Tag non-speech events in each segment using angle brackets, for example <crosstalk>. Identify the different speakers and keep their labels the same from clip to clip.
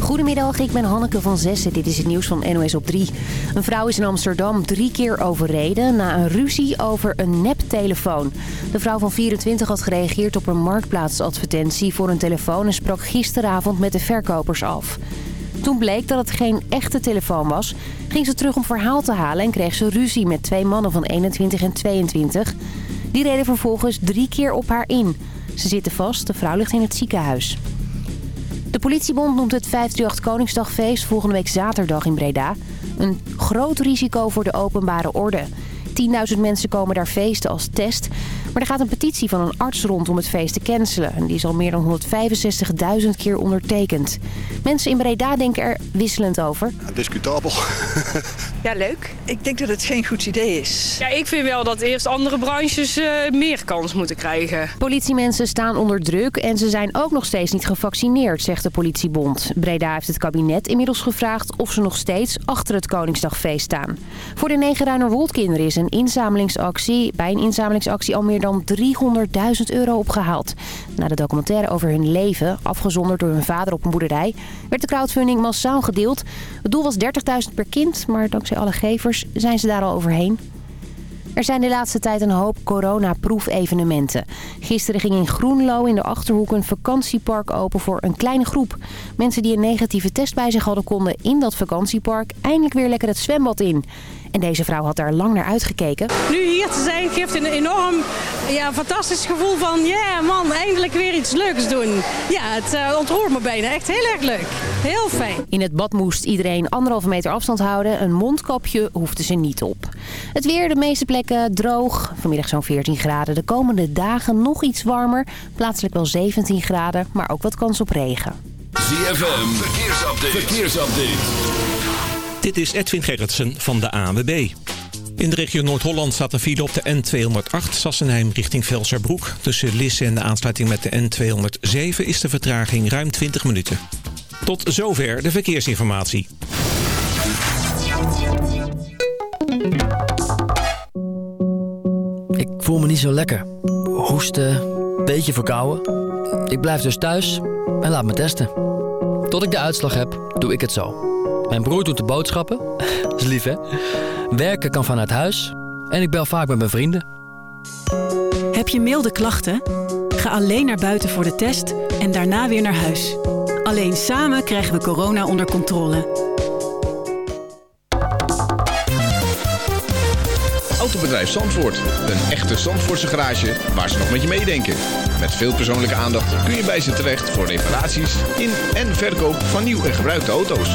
Speaker 1: Goedemiddag, ik ben Hanneke van Zessen. Dit is het nieuws van NOS op 3. Een vrouw is in Amsterdam drie keer overreden na een ruzie over een neptelefoon. De vrouw van 24 had gereageerd op een marktplaatsadvertentie voor een telefoon... en sprak gisteravond met de verkopers af. Toen bleek dat het geen echte telefoon was, ging ze terug om verhaal te halen... en kreeg ze ruzie met twee mannen van 21 en 22. Die reden vervolgens drie keer op haar in. Ze zitten vast, de vrouw ligt in het ziekenhuis. De politiebond noemt het 538 Koningsdagfeest volgende week zaterdag in Breda... een groot risico voor de openbare orde. 10.000 mensen komen daar feesten als test. Maar er gaat een petitie van een arts rond om het feest te cancelen. En die is al meer dan 165.000 keer ondertekend. Mensen in Breda denken er wisselend over.
Speaker 2: discutabel. <laughs>
Speaker 3: Ja, leuk. Ik denk dat het geen goed idee is.
Speaker 4: Ja, ik vind wel dat eerst andere branches eh, meer kans moeten krijgen.
Speaker 1: Politiemensen staan onder druk en ze zijn ook nog steeds niet gevaccineerd, zegt de politiebond. Breda heeft het kabinet inmiddels gevraagd of ze nog steeds achter het Koningsdagfeest staan. Voor de negen Woldkinderen is een inzamelingsactie, bij een inzamelingsactie al meer dan 300.000 euro opgehaald. Na de documentaire over hun leven, afgezonderd door hun vader op een boerderij, werd de crowdfunding massaal gedeeld. Het doel was 30.000 per kind, maar dankzij alle gevers zijn ze daar al overheen. Er zijn de laatste tijd een hoop coronaproef-evenementen. Gisteren ging in Groenlo in de Achterhoek een vakantiepark open voor een kleine groep. Mensen die een negatieve test bij zich hadden konden in dat vakantiepark eindelijk weer lekker het zwembad in. En deze vrouw had daar lang naar uitgekeken.
Speaker 5: Nu hier te zijn geeft een enorm ja, fantastisch gevoel van... ja man, eindelijk weer iets leuks doen. Ja, het uh, ontroert me bijna. Echt heel erg leuk. Heel fijn.
Speaker 1: In het bad moest iedereen anderhalve meter afstand houden. Een mondkapje hoefde ze niet op. Het weer, de meeste plekken droog. Vanmiddag zo'n 14 graden. De komende dagen nog iets warmer. Plaatselijk wel 17 graden, maar ook wat kans op regen.
Speaker 6: ZFM, verkeersupdate. verkeersupdate.
Speaker 7: Dit is Edwin Gerritsen van de ANWB. In de regio Noord-Holland staat een file op de N208 Sassenheim richting Velserbroek. Tussen Lisse en de aansluiting met de N207 is de vertraging ruim 20 minuten. Tot zover de verkeersinformatie.
Speaker 8: Ik voel me niet zo lekker. Hoesten, beetje verkouden. Ik blijf dus thuis en laat me testen. Tot ik de uitslag heb, doe ik het zo. Mijn broer doet de boodschappen. <laughs> Dat is lief, hè? Werken kan vanuit huis. En ik bel vaak met mijn vrienden.
Speaker 9: Heb je milde klachten? Ga alleen naar buiten voor de test en daarna weer naar huis. Alleen samen krijgen we corona onder controle.
Speaker 10: Autobedrijf Zandvoort. Een echte Zandvoortse garage waar ze nog met je meedenken. Met veel persoonlijke aandacht kun je bij ze terecht voor reparaties in en verkoop van nieuw en gebruikte auto's.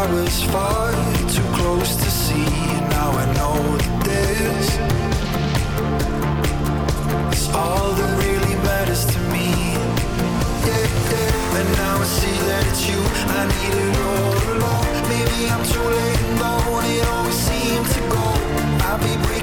Speaker 11: I
Speaker 12: was far too close to see. Now I know that this is all
Speaker 6: that really matters to me. Yeah, yeah. And now I
Speaker 2: see that it's you I needed all along. Maybe I'm
Speaker 13: too late, and it always seems to
Speaker 14: go. I'll be breathing.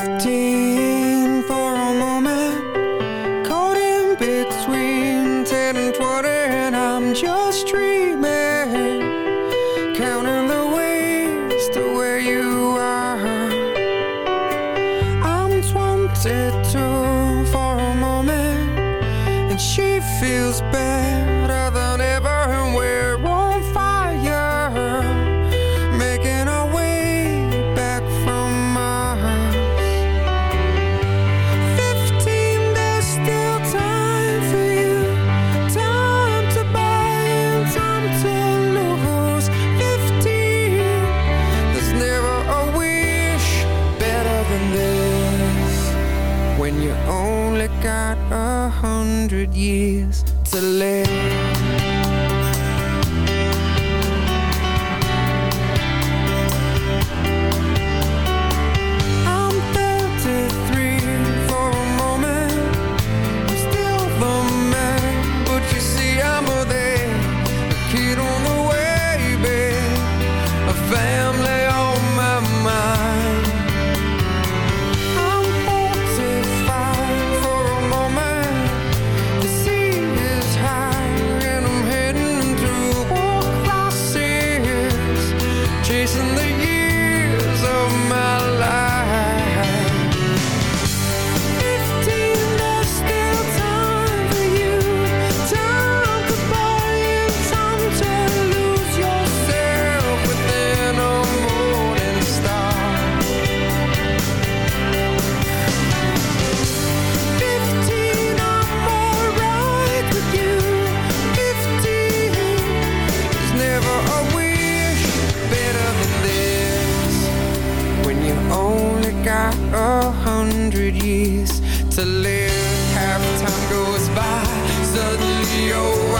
Speaker 14: 15 hundred years to live. Half time goes by, suddenly you're.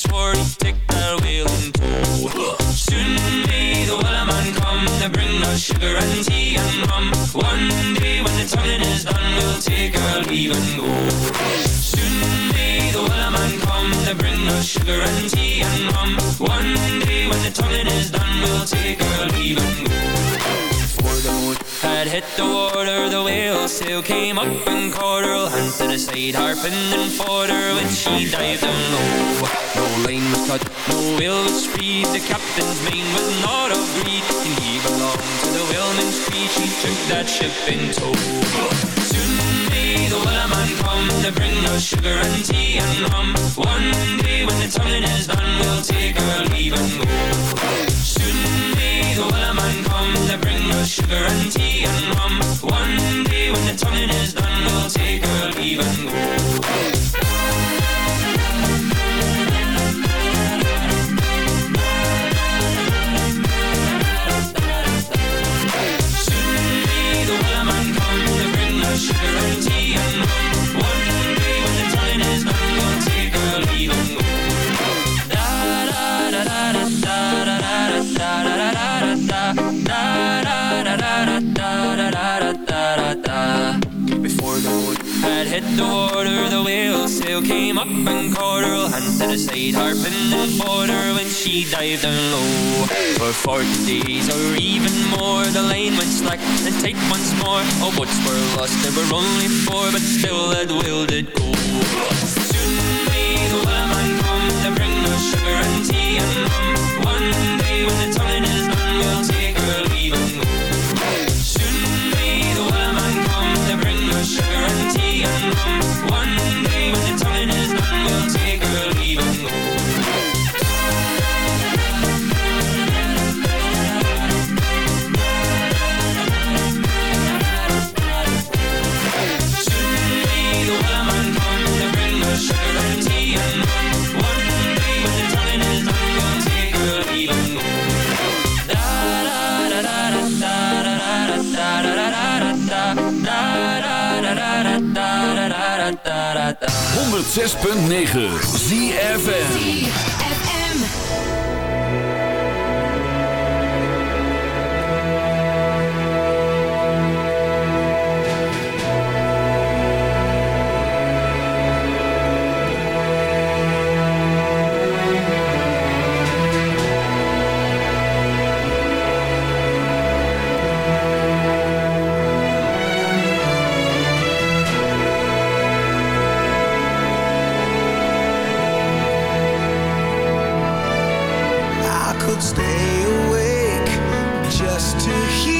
Speaker 15: swore he'd that whale in tow. Soon may the wellerman come to bring us sugar and tea and rum. One day when the tonguing is done, we'll take our leave and go. Soon may the wellerman come to bring us sugar and tea and rum. One day when the tonguing is done, we'll take our leave and go. Had hit the water, the whale sail came up and caught her. Hand to the side, harping and fought her when she dived down low. No line was cut, no whale was freed. The captain's mane was not of greed, and he belonged to the whaleman's creed. She took that ship in tow. Soon may the wellerman come to bring us sugar and tea and rum. One day when the tonguing is done, we'll take our leave and go. The wellerman come to bring us sugar and tea and rum. One day when the tonguing is done, we'll take our leave and go. The water, the whale sail came up and caught her. Hand to the side, harping and her when she dived down low. For forty days or even more, the line went slack and tight once more. All boats were lost, there were only four, but still that whale did go. Soon may the whaleman come to bring us sugar and tea and rum. One day when the tonguing is done, we'll
Speaker 16: 106.9 ZFN stay awake just to hear